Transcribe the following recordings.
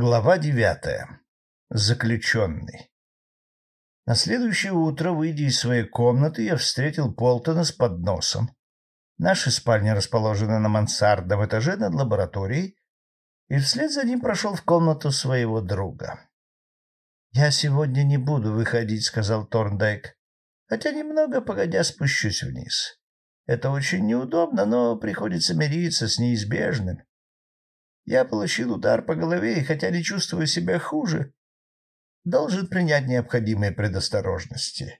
Глава девятая. Заключенный. На следующее утро, выйдя из своей комнаты, я встретил Полтона с подносом. Наша спальня расположена на мансардном этаже над лабораторией, и вслед за ним прошел в комнату своего друга. — Я сегодня не буду выходить, — сказал Торндайк, — хотя немного погодя спущусь вниз. Это очень неудобно, но приходится мириться с неизбежным. Я получил удар по голове, и хотя не чувствую себя хуже, должен принять необходимые предосторожности.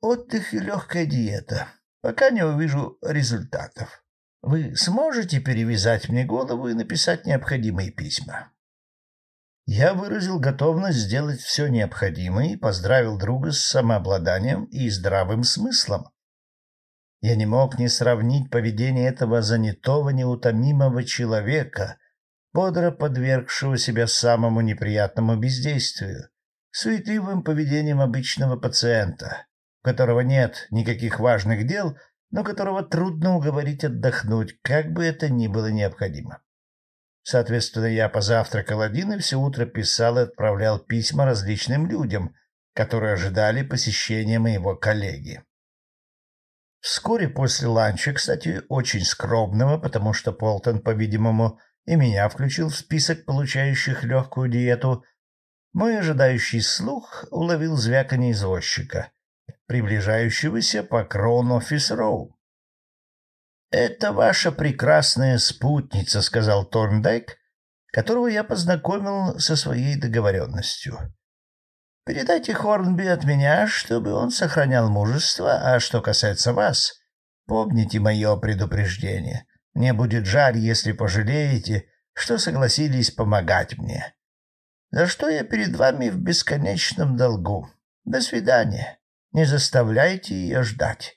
Отдых и легкая диета, пока не увижу результатов. Вы сможете перевязать мне голову и написать необходимые письма?» Я выразил готовность сделать все необходимое и поздравил друга с самообладанием и здравым смыслом. Я не мог не сравнить поведение этого занятого, неутомимого человека бодро подвергшего себя самому неприятному бездействию, суетливым поведением обычного пациента, у которого нет никаких важных дел, но которого трудно уговорить отдохнуть, как бы это ни было необходимо. Соответственно, я позавтракал один и все утро писал и отправлял письма различным людям, которые ожидали посещения моего коллеги. Вскоре после ланча, кстати, очень скромного, потому что Полтон, по-видимому, и меня включил в список получающих легкую диету, мой ожидающий слух уловил звяканье извозчика, приближающегося по Кроун-Офис-Роу. «Это ваша прекрасная спутница», — сказал Торндайк, которого я познакомил со своей договоренностью. «Передайте Хорнби от меня, чтобы он сохранял мужество, а что касается вас, помните мое предупреждение. Мне будет жаль, если пожалеете, что согласились помогать мне. За что я перед вами в бесконечном долгу. До свидания. Не заставляйте ее ждать.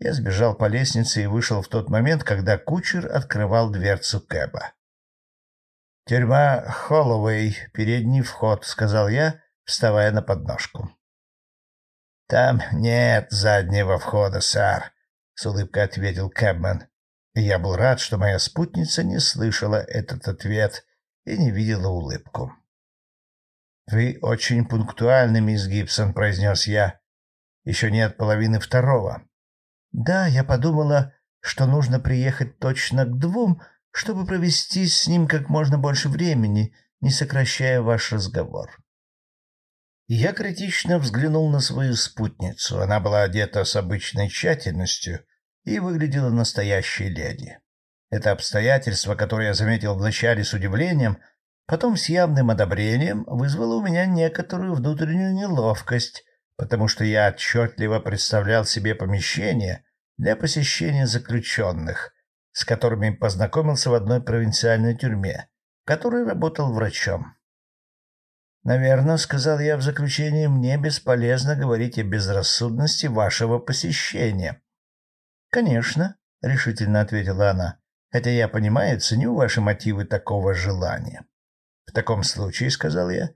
Я сбежал по лестнице и вышел в тот момент, когда кучер открывал дверцу Кэба. «Тюрьма Холлоуэй, передний вход», — сказал я, вставая на подножку. «Там нет заднего входа, сэр», — с улыбкой ответил Кэбмен я был рад, что моя спутница не слышала этот ответ и не видела улыбку. «Вы очень пунктуальны, мисс Гибсон», — произнес я. «Еще нет половины второго». «Да, я подумала, что нужно приехать точно к двум, чтобы провести с ним как можно больше времени, не сокращая ваш разговор». Я критично взглянул на свою спутницу. Она была одета с обычной тщательностью, и выглядела настоящей леди. Это обстоятельство, которое я заметил вначале с удивлением, потом с явным одобрением, вызвало у меня некоторую внутреннюю неловкость, потому что я отчетливо представлял себе помещение для посещения заключенных, с которыми познакомился в одной провинциальной тюрьме, в которой работал врачом. «Наверное, — сказал я в заключении, — мне бесполезно говорить о безрассудности вашего посещения. «Конечно», — решительно ответила она, «хотя я понимаю, ценю ваши мотивы такого желания». «В таком случае», — сказал я,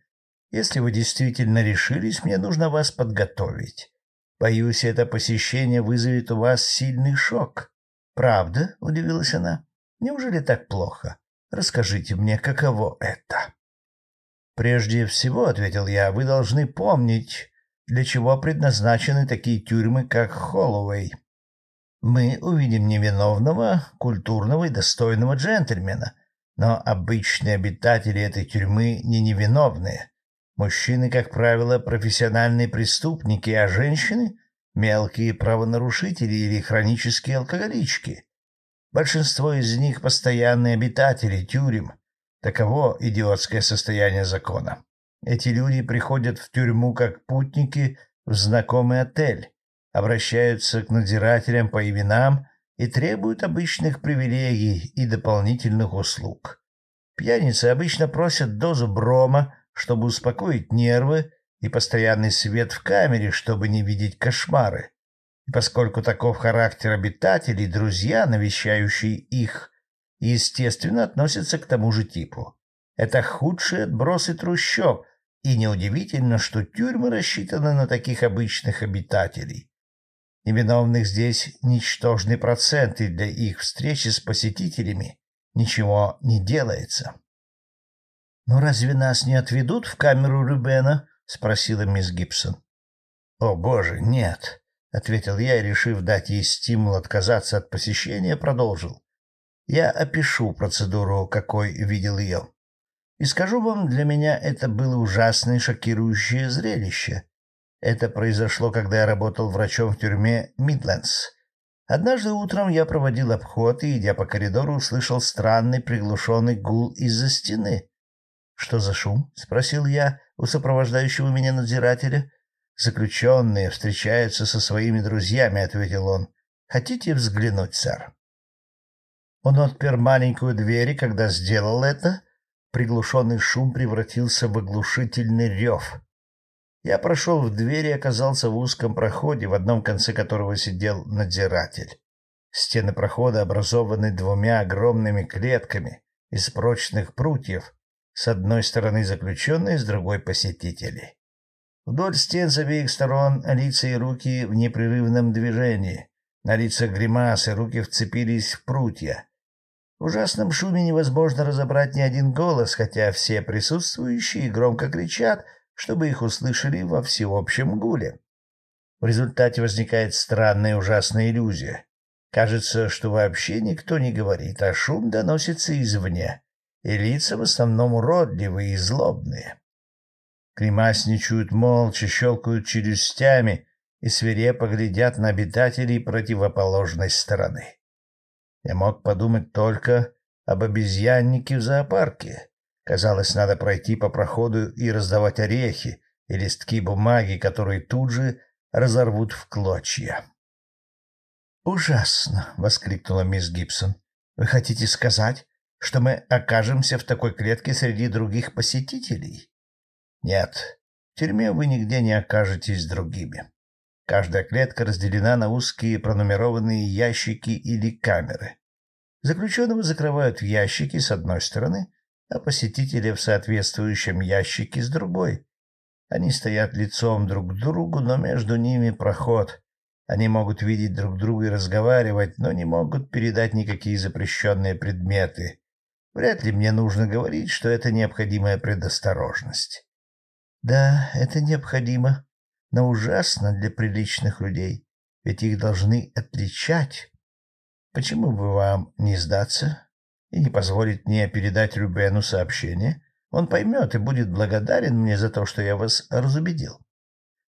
«если вы действительно решились, мне нужно вас подготовить. Боюсь, это посещение вызовет у вас сильный шок». «Правда?» — удивилась она. «Неужели так плохо? Расскажите мне, каково это?» «Прежде всего», — ответил я, — «вы должны помнить, для чего предназначены такие тюрьмы, как Холлоуэй мы увидим невиновного, культурного и достойного джентльмена. Но обычные обитатели этой тюрьмы не невиновные. Мужчины, как правило, профессиональные преступники, а женщины — мелкие правонарушители или хронические алкоголички. Большинство из них — постоянные обитатели тюрем. Таково идиотское состояние закона. Эти люди приходят в тюрьму как путники в знакомый отель обращаются к надзирателям по именам и требуют обычных привилегий и дополнительных услуг. Пьяницы обычно просят дозу брома, чтобы успокоить нервы, и постоянный свет в камере, чтобы не видеть кошмары. И поскольку таков характер обитателей, друзья, навещающие их, естественно, относятся к тому же типу. Это худшие отбросы трущоб, и неудивительно, что тюрьмы рассчитаны на таких обычных обитателей. Невиновных здесь ничтожный процент, и для их встречи с посетителями ничего не делается. «Ну разве нас не отведут в камеру Рубена?» — спросила мисс Гибсон. «О, боже, нет!» — ответил я и, решив дать ей стимул отказаться от посещения, продолжил. «Я опишу процедуру, какой видел ее. И скажу вам, для меня это было ужасное шокирующее зрелище. Это произошло, когда я работал врачом в тюрьме Мидлендс. Однажды утром я проводил обход и, идя по коридору, услышал странный приглушенный гул из-за стены. «Что за шум?» — спросил я у сопровождающего меня надзирателя. «Заключенные встречаются со своими друзьями», — ответил он. «Хотите взглянуть, сэр?» Он отпер маленькую дверь, и когда сделал это, приглушенный шум превратился в оглушительный рев. Я прошел в дверь и оказался в узком проходе, в одном конце которого сидел надзиратель. Стены прохода образованы двумя огромными клетками из прочных прутьев, с одной стороны заключенные, с другой — посетители. Вдоль стен с обеих сторон лица и руки в непрерывном движении. На лицах гримасы, руки вцепились в прутья. В ужасном шуме невозможно разобрать ни один голос, хотя все присутствующие громко кричат, чтобы их услышали во всеобщем гуле. В результате возникает странная ужасная иллюзия. Кажется, что вообще никто не говорит, а шум доносится извне и лица в основном уродливые и злобные. Гримасничают молча, щелкают челюстями и свирепо глядят на обитателей противоположной стороны. Я мог подумать только об обезьяннике в зоопарке. Казалось, надо пройти по проходу и раздавать орехи и листки бумаги, которые тут же разорвут в клочья. «Ужасно!» — воскликнула мисс Гибсон. «Вы хотите сказать, что мы окажемся в такой клетке среди других посетителей? Нет, в тюрьме вы нигде не окажетесь другими. Каждая клетка разделена на узкие пронумерованные ящики или камеры. Заключенного закрывают в ящики с одной стороны, а посетителя в соответствующем ящике с другой. Они стоят лицом друг к другу, но между ними проход. Они могут видеть друг друга и разговаривать, но не могут передать никакие запрещенные предметы. Вряд ли мне нужно говорить, что это необходимая предосторожность. Да, это необходимо, но ужасно для приличных людей, ведь их должны отличать. Почему бы вам не сдаться и не позволить мне передать Рюбену сообщение? Он поймет и будет благодарен мне за то, что я вас разубедил.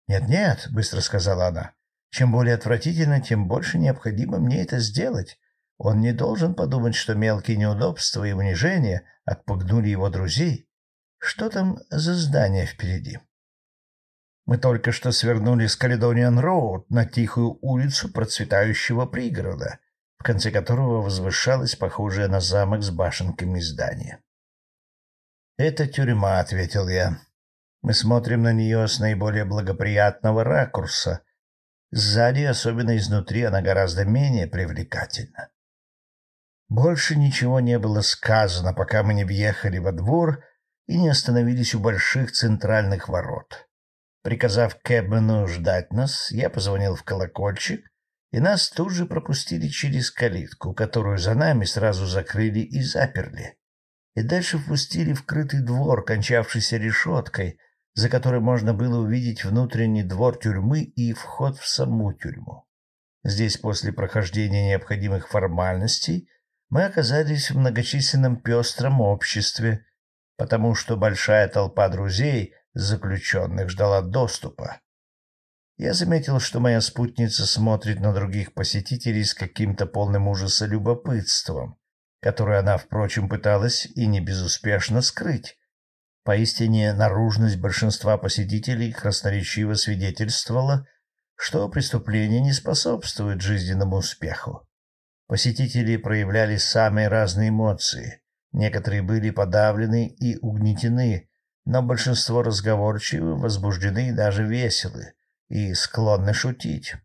«Нет-нет», — быстро сказала она, — «чем более отвратительно, тем больше необходимо мне это сделать. Он не должен подумать, что мелкие неудобства и унижения отпугнули его друзей. Что там за здание впереди? Мы только что свернули с Каледониан-Роуд на тихую улицу процветающего пригорода, в конце которого возвышалось похожее на замок с башенками здание. «Это тюрьма», — ответил я. «Мы смотрим на нее с наиболее благоприятного ракурса. Сзади, особенно изнутри, она гораздо менее привлекательна. Больше ничего не было сказано, пока мы не въехали во двор и не остановились у больших центральных ворот. Приказав Кэбмену ждать нас, я позвонил в колокольчик, и нас тут же пропустили через калитку, которую за нами сразу закрыли и заперли. И дальше впустили в крытый двор, кончавшийся решеткой, за которой можно было увидеть внутренний двор тюрьмы и вход в саму тюрьму. Здесь после прохождения необходимых формальностей мы оказались в многочисленном пестром обществе, потому что большая толпа друзей заключенных ждала доступа. Я заметил, что моя спутница смотрит на других посетителей с каким-то полным ужаса любопытством, которое она, впрочем, пыталась и не безуспешно скрыть. Поистине, наружность большинства посетителей красноречиво свидетельствовала, что преступление не способствует жизненному успеху. Посетители проявляли самые разные эмоции. Некоторые были подавлены и угнетены, но большинство разговорчивы, возбуждены и даже веселы, и склонны шутить.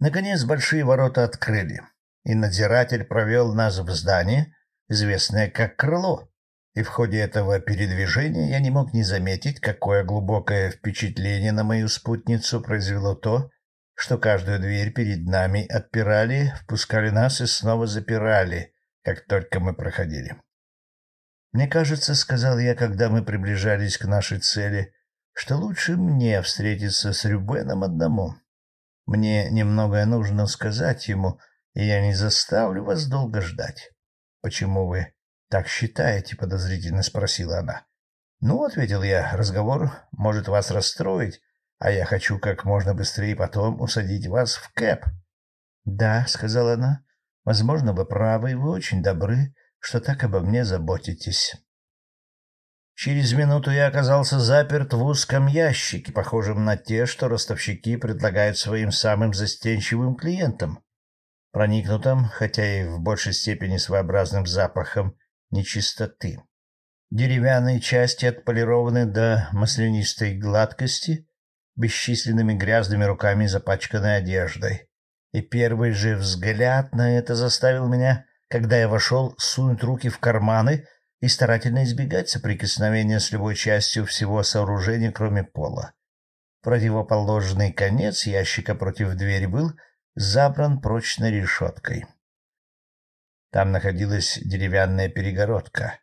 Наконец большие ворота открыли, и надзиратель провел нас в здание, известное как крыло. И в ходе этого передвижения я не мог не заметить, какое глубокое впечатление на мою спутницу произвело то, что каждую дверь перед нами отпирали, впускали нас и снова запирали, как только мы проходили. Мне кажется, — сказал я, когда мы приближались к нашей цели, — что лучше мне встретиться с Рюбеном одному. Мне немногое нужно сказать ему, и я не заставлю вас долго ждать. — Почему вы так считаете? — подозрительно спросила она. — Ну, — ответил я, — разговор может вас расстроить, а я хочу как можно быстрее потом усадить вас в кэп. — Да, — сказала она, — возможно, вы правы, и вы очень добры, что так обо мне заботитесь. Через минуту я оказался заперт в узком ящике, похожем на те, что ростовщики предлагают своим самым застенчивым клиентам, проникнутым, хотя и в большей степени своеобразным запахом нечистоты. Деревянные части отполированы до маслянистой гладкости, бесчисленными грязными руками запачканной одеждой. И первый же взгляд на это заставил меня, когда я вошел, сунуть руки в карманы и старательно избегать соприкосновения с любой частью всего сооружения, кроме пола. Противоположный конец ящика против двери был забран прочной решеткой. Там находилась деревянная перегородка.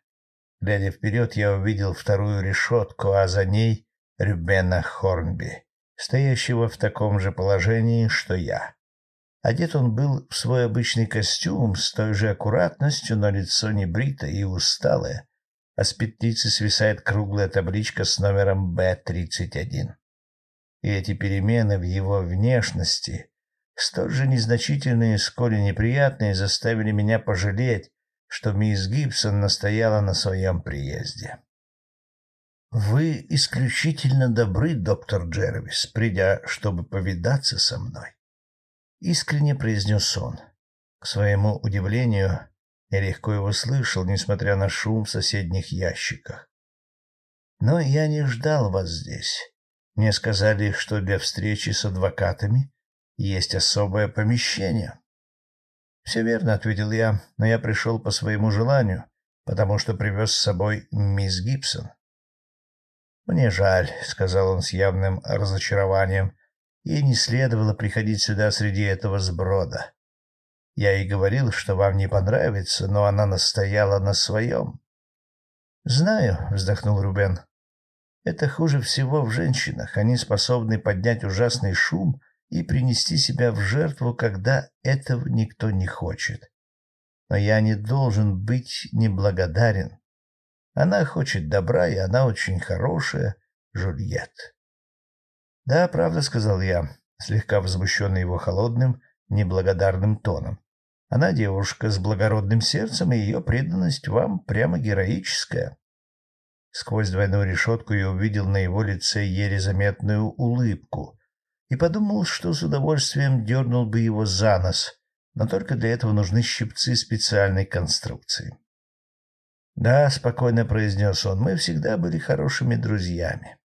Глядя вперед, я увидел вторую решетку, а за ней Рюбена Хорнби, стоящего в таком же положении, что я. Одет он был в свой обычный костюм с той же аккуратностью, но лицо не брито и усталое, а с петлицы свисает круглая табличка с номером Б-31. И эти перемены в его внешности, столь же незначительные, сколь и неприятные, заставили меня пожалеть, что мисс Гибсон настояла на своем приезде. «Вы исключительно добры, доктор Джервис, придя, чтобы повидаться со мной искренне произнес он. К своему удивлению, я легко его слышал, несмотря на шум в соседних ящиках. Но я не ждал вас здесь. Мне сказали, что для встречи с адвокатами есть особое помещение. — Все верно, — ответил я, — но я пришел по своему желанию, потому что привез с собой мисс Гибсон. — Мне жаль, — сказал он с явным разочарованием, Ей не следовало приходить сюда среди этого сброда. Я ей говорил, что вам не понравится, но она настояла на своем. — Знаю, — вздохнул Рубен. — Это хуже всего в женщинах. Они способны поднять ужасный шум и принести себя в жертву, когда этого никто не хочет. Но я не должен быть неблагодарен. Она хочет добра, и она очень хорошая, Жульет. — Да, правда, — сказал я, слегка возмущенный его холодным, неблагодарным тоном. — Она девушка с благородным сердцем, и ее преданность вам прямо героическая. Сквозь двойную решетку я увидел на его лице еле заметную улыбку и подумал, что с удовольствием дернул бы его за нос, но только для этого нужны щипцы специальной конструкции. — Да, — спокойно произнес он, — мы всегда были хорошими друзьями.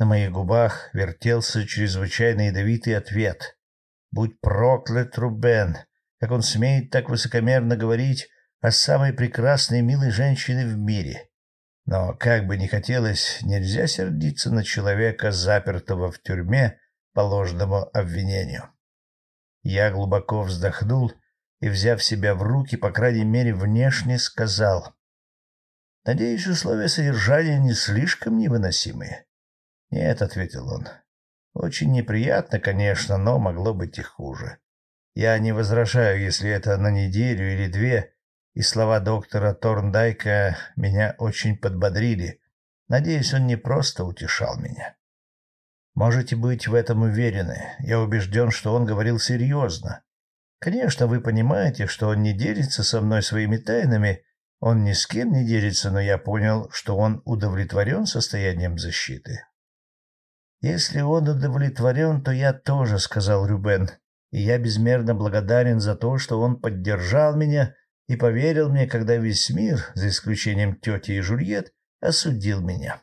На моих губах вертелся чрезвычайно ядовитый ответ. «Будь проклят, Рубен! Как он смеет так высокомерно говорить о самой прекрасной милой женщине в мире!» Но, как бы ни хотелось, нельзя сердиться на человека, запертого в тюрьме по ложному обвинению. Я глубоко вздохнул и, взяв себя в руки, по крайней мере, внешне сказал. «Надеюсь, условия содержания не слишком невыносимые. «Нет», — ответил он. «Очень неприятно, конечно, но могло быть и хуже. Я не возражаю, если это на неделю или две, и слова доктора Торндайка меня очень подбодрили. Надеюсь, он не просто утешал меня». «Можете быть в этом уверены. Я убежден, что он говорил серьезно. Конечно, вы понимаете, что он не делится со мной своими тайнами, он ни с кем не делится, но я понял, что он удовлетворен состоянием защиты. «Если он удовлетворен, то я тоже», — сказал Рюбен. «И я безмерно благодарен за то, что он поддержал меня и поверил мне, когда весь мир, за исключением тети и Жульет, осудил меня».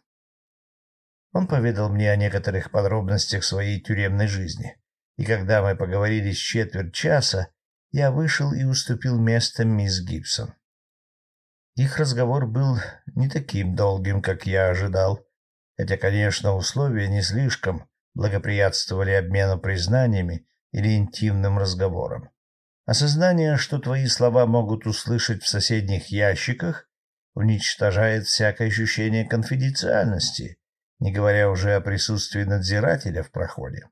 Он поведал мне о некоторых подробностях своей тюремной жизни, и когда мы поговорили с четверть часа, я вышел и уступил место мисс Гибсон. Их разговор был не таким долгим, как я ожидал хотя, конечно, условия не слишком благоприятствовали обмену признаниями или интимным разговорам. Осознание, что твои слова могут услышать в соседних ящиках, уничтожает всякое ощущение конфиденциальности, не говоря уже о присутствии надзирателя в проходе.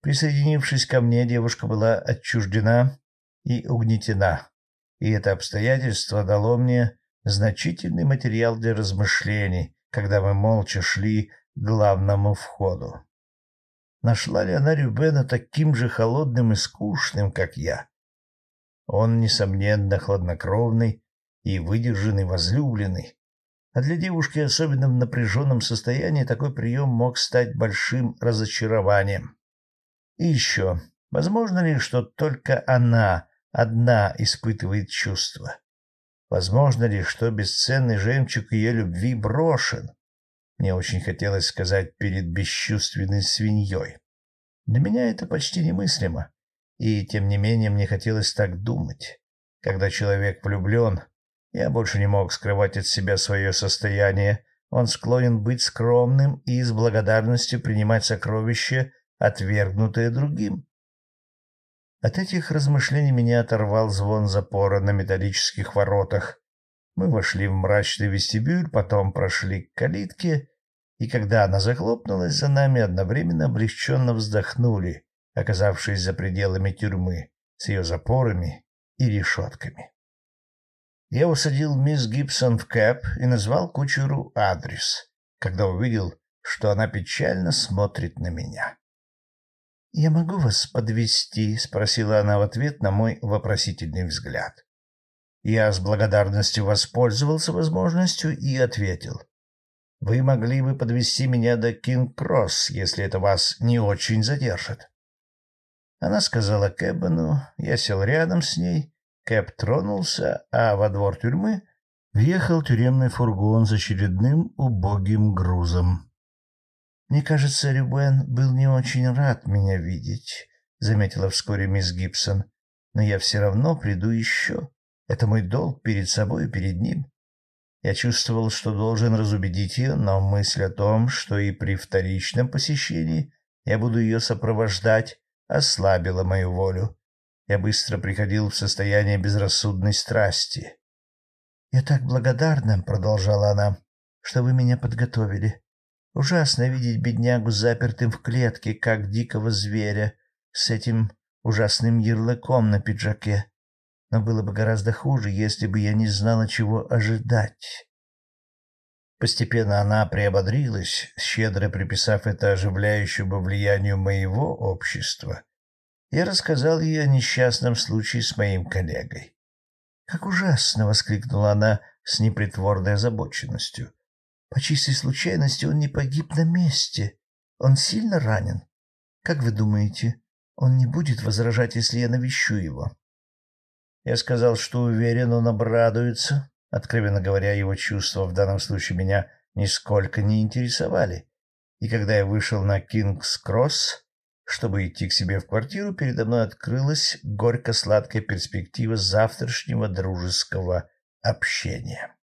Присоединившись ко мне, девушка была отчуждена и угнетена, и это обстоятельство дало мне значительный материал для размышлений, когда мы молча шли к главному входу. Нашла ли она Рюбена таким же холодным и скучным, как я? Он, несомненно, хладнокровный и выдержанный возлюбленный, а для девушки, особенно в напряженном состоянии, такой прием мог стать большим разочарованием. И еще, возможно ли, что только она одна испытывает чувства? Возможно ли, что бесценный жемчуг ее любви брошен? Мне очень хотелось сказать перед бесчувственной свиньей. Для меня это почти немыслимо, и тем не менее мне хотелось так думать. Когда человек влюблен, я больше не мог скрывать от себя свое состояние, он склонен быть скромным и с благодарностью принимать сокровища, отвергнутые другим. От этих размышлений меня оторвал звон запора на металлических воротах. Мы вошли в мрачный вестибюль, потом прошли к калитке, и когда она захлопнулась за нами, одновременно облегченно вздохнули, оказавшись за пределами тюрьмы, с ее запорами и решетками. Я усадил мисс Гибсон в кэб и назвал кучеру адрес, когда увидел, что она печально смотрит на меня. «Я могу вас подвести? спросила она в ответ на мой вопросительный взгляд. Я с благодарностью воспользовался возможностью и ответил. «Вы могли бы подвести меня до Кинг-Кросс, если это вас не очень задержит». Она сказала Кэббену, я сел рядом с ней, Кэп тронулся, а во двор тюрьмы въехал тюремный фургон с очередным убогим грузом. «Мне кажется, Рюбен был не очень рад меня видеть», — заметила вскоре мисс Гибсон. «Но я все равно приду еще. Это мой долг перед собой и перед ним». Я чувствовал, что должен разубедить ее, но мысль о том, что и при вторичном посещении я буду ее сопровождать, ослабила мою волю. Я быстро приходил в состояние безрассудной страсти. «Я так благодарна», — продолжала она, — «что вы меня подготовили. Ужасно видеть беднягу запертым в клетке, как дикого зверя, с этим ужасным ярлыком на пиджаке. Но было бы гораздо хуже, если бы я не знала, чего ожидать. Постепенно она приободрилась, щедро приписав это оживляющему влиянию моего общества. Я рассказал ей о несчастном случае с моим коллегой. «Как ужасно!» — воскликнула она с непритворной озабоченностью. По чистой случайности он не погиб на месте. Он сильно ранен. Как вы думаете, он не будет возражать, если я навещу его? Я сказал, что уверен, он обрадуется. Откровенно говоря, его чувства в данном случае меня нисколько не интересовали. И когда я вышел на Кингс-Кросс, чтобы идти к себе в квартиру, передо мной открылась горько-сладкая перспектива завтрашнего дружеского общения.